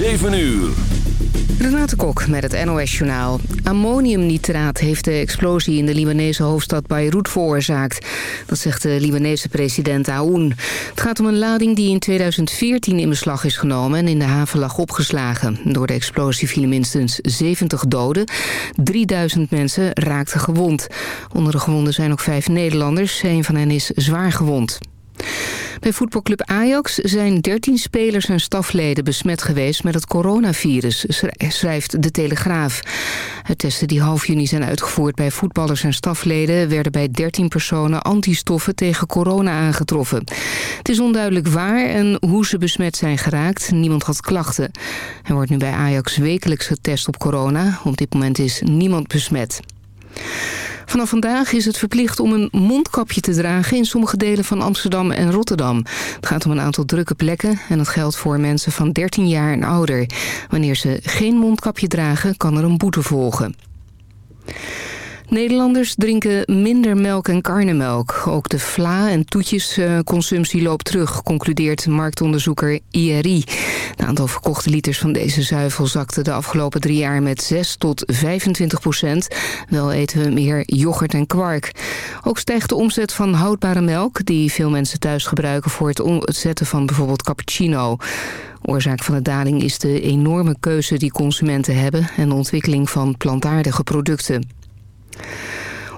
7 uur. Renate Kok met het NOS Journaal. Ammoniumnitraat heeft de explosie in de Libanese hoofdstad Beirut veroorzaakt. Dat zegt de Libanese president Aoun. Het gaat om een lading die in 2014 in beslag is genomen... en in de haven lag opgeslagen. Door de explosie vielen minstens 70 doden. 3000 mensen raakten gewond. Onder de gewonden zijn ook vijf Nederlanders. Een van hen is zwaar gewond. Bij voetbalclub Ajax zijn 13 spelers en stafleden besmet geweest met het coronavirus, schrijft De Telegraaf. Uit testen die half juni zijn uitgevoerd bij voetballers en stafleden... werden bij 13 personen antistoffen tegen corona aangetroffen. Het is onduidelijk waar en hoe ze besmet zijn geraakt. Niemand had klachten. Er wordt nu bij Ajax wekelijks getest op corona. Op dit moment is niemand besmet. Vanaf vandaag is het verplicht om een mondkapje te dragen in sommige delen van Amsterdam en Rotterdam. Het gaat om een aantal drukke plekken en dat geldt voor mensen van 13 jaar en ouder. Wanneer ze geen mondkapje dragen, kan er een boete volgen. Nederlanders drinken minder melk en karnemelk. Ook de vla- en toetjesconsumptie loopt terug, concludeert marktonderzoeker IRI. Het aantal verkochte liters van deze zuivel zakte de afgelopen drie jaar met 6 tot 25 procent. Wel eten we meer yoghurt en kwark. Ook stijgt de omzet van houdbare melk, die veel mensen thuis gebruiken voor het zetten van bijvoorbeeld cappuccino. Oorzaak van de daling is de enorme keuze die consumenten hebben en de ontwikkeling van plantaardige producten.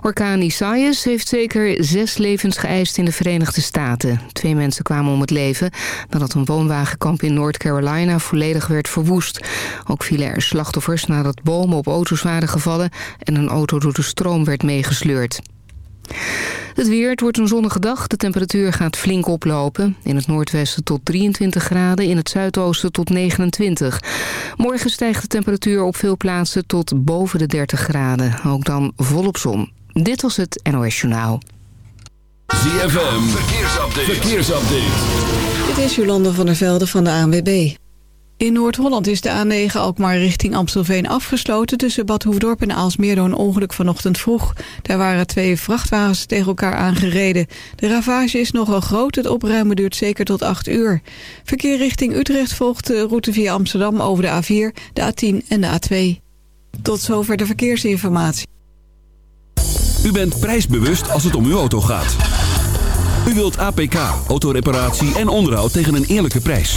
Orkaan Isaias heeft zeker zes levens geëist in de Verenigde Staten. Twee mensen kwamen om het leven nadat een woonwagenkamp in North Carolina volledig werd verwoest. Ook vielen er slachtoffers nadat bomen op auto's waren gevallen en een auto door de stroom werd meegesleurd. Het weer, het wordt een zonnige dag. De temperatuur gaat flink oplopen. In het noordwesten tot 23 graden, in het zuidoosten tot 29. Morgen stijgt de temperatuur op veel plaatsen tot boven de 30 graden. Ook dan volop zon. Dit was het NOS Journaal. ZFM, verkeersupdate. verkeersupdate. Dit is Jolande van der Velde van de ANWB. In Noord-Holland is de A9 Alkmaar richting Amstelveen afgesloten... tussen Bad Hoefdorp en Aalsmeer door een ongeluk vanochtend vroeg. Daar waren twee vrachtwagens tegen elkaar aangereden. De ravage is nogal groot, het opruimen duurt zeker tot 8 uur. Verkeer richting Utrecht volgt de route via Amsterdam over de A4, de A10 en de A2. Tot zover de verkeersinformatie. U bent prijsbewust als het om uw auto gaat. U wilt APK, autoreparatie en onderhoud tegen een eerlijke prijs.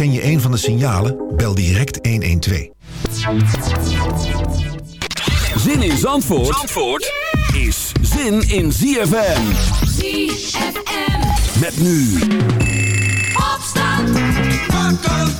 Herken je een van de signalen? Bel direct 112. Zin in Zandvoort, Zandvoort is zin in ZFM. ZFM. Met nu. Opstand. Wakker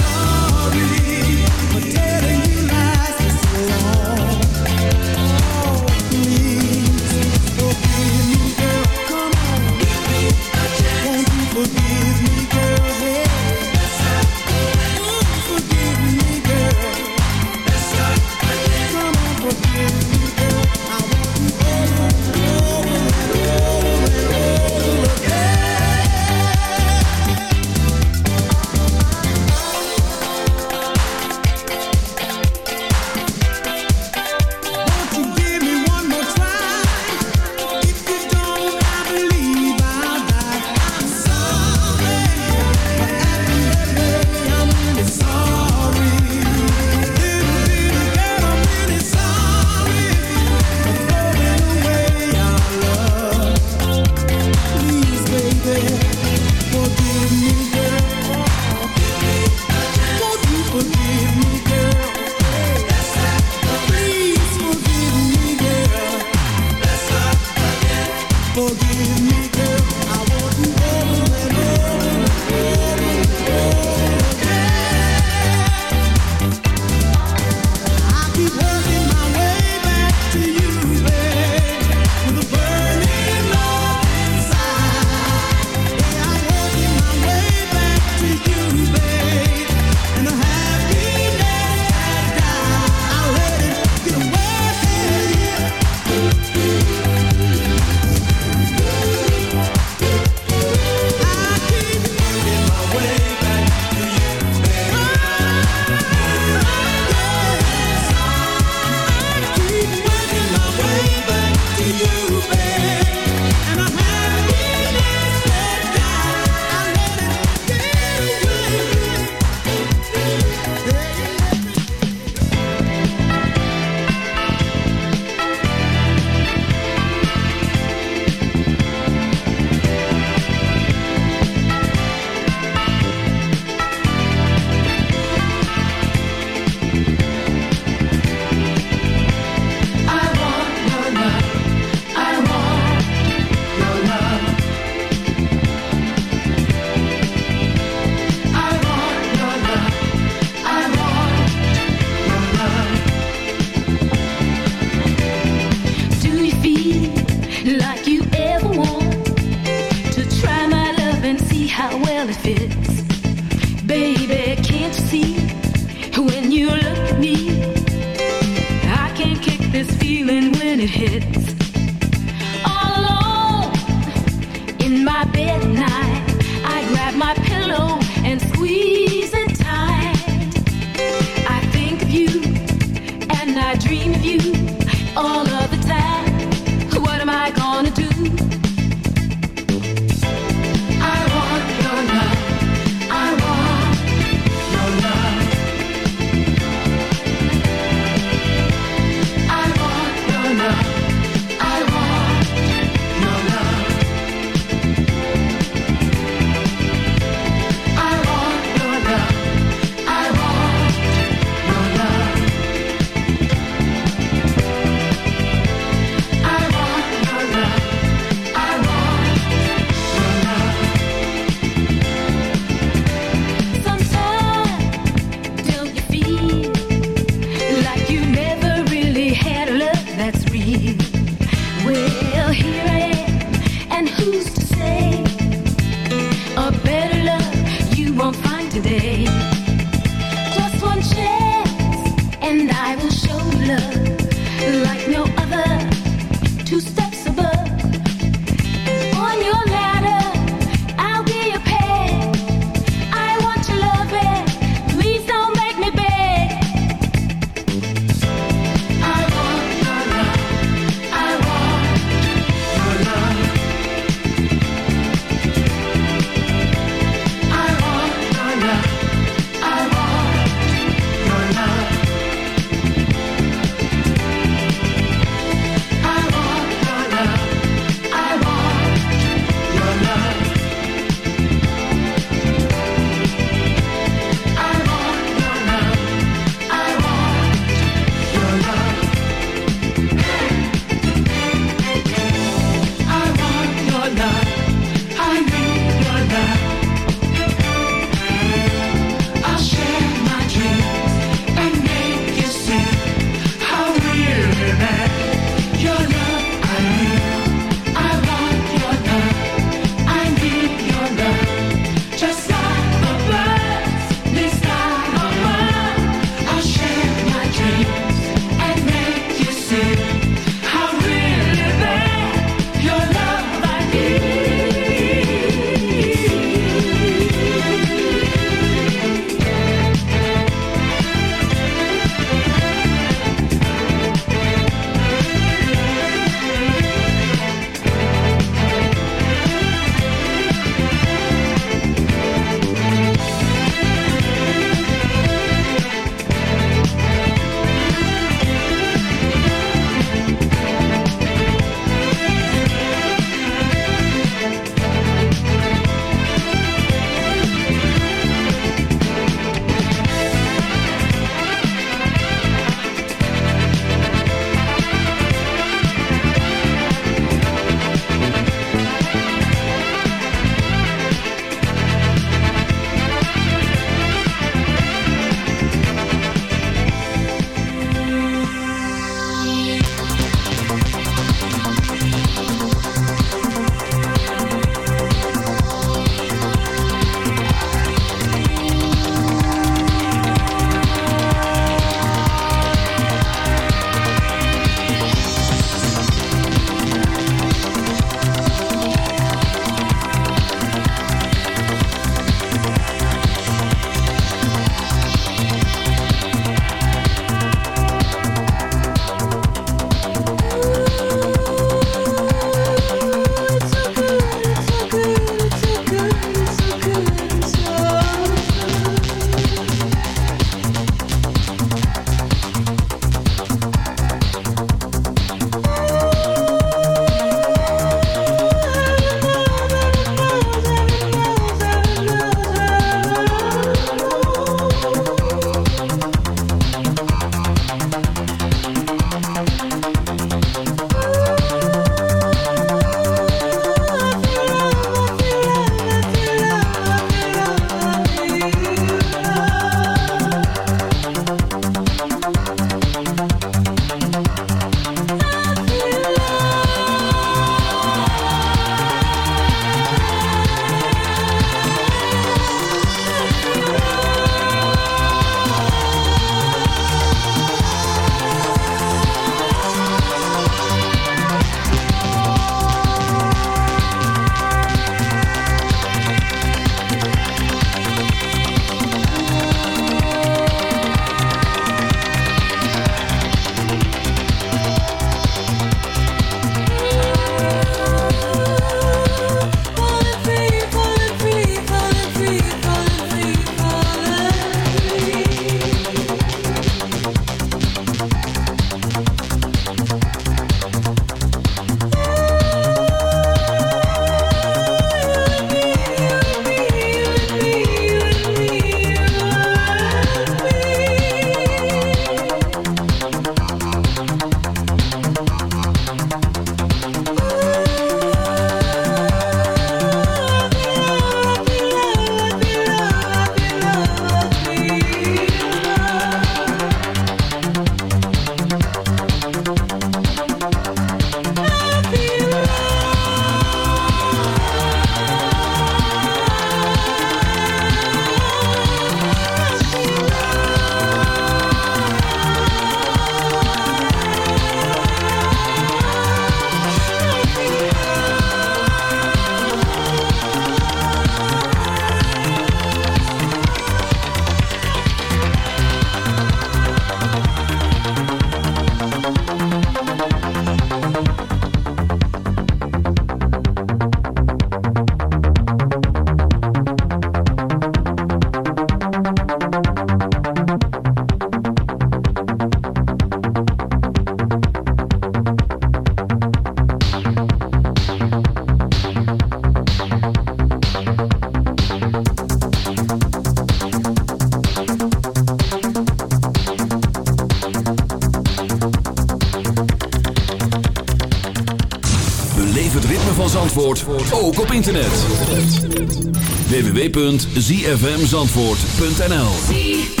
www.zfmzandvoort.nl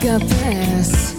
Got this.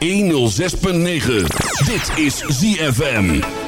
106.9. Dit is ZFM.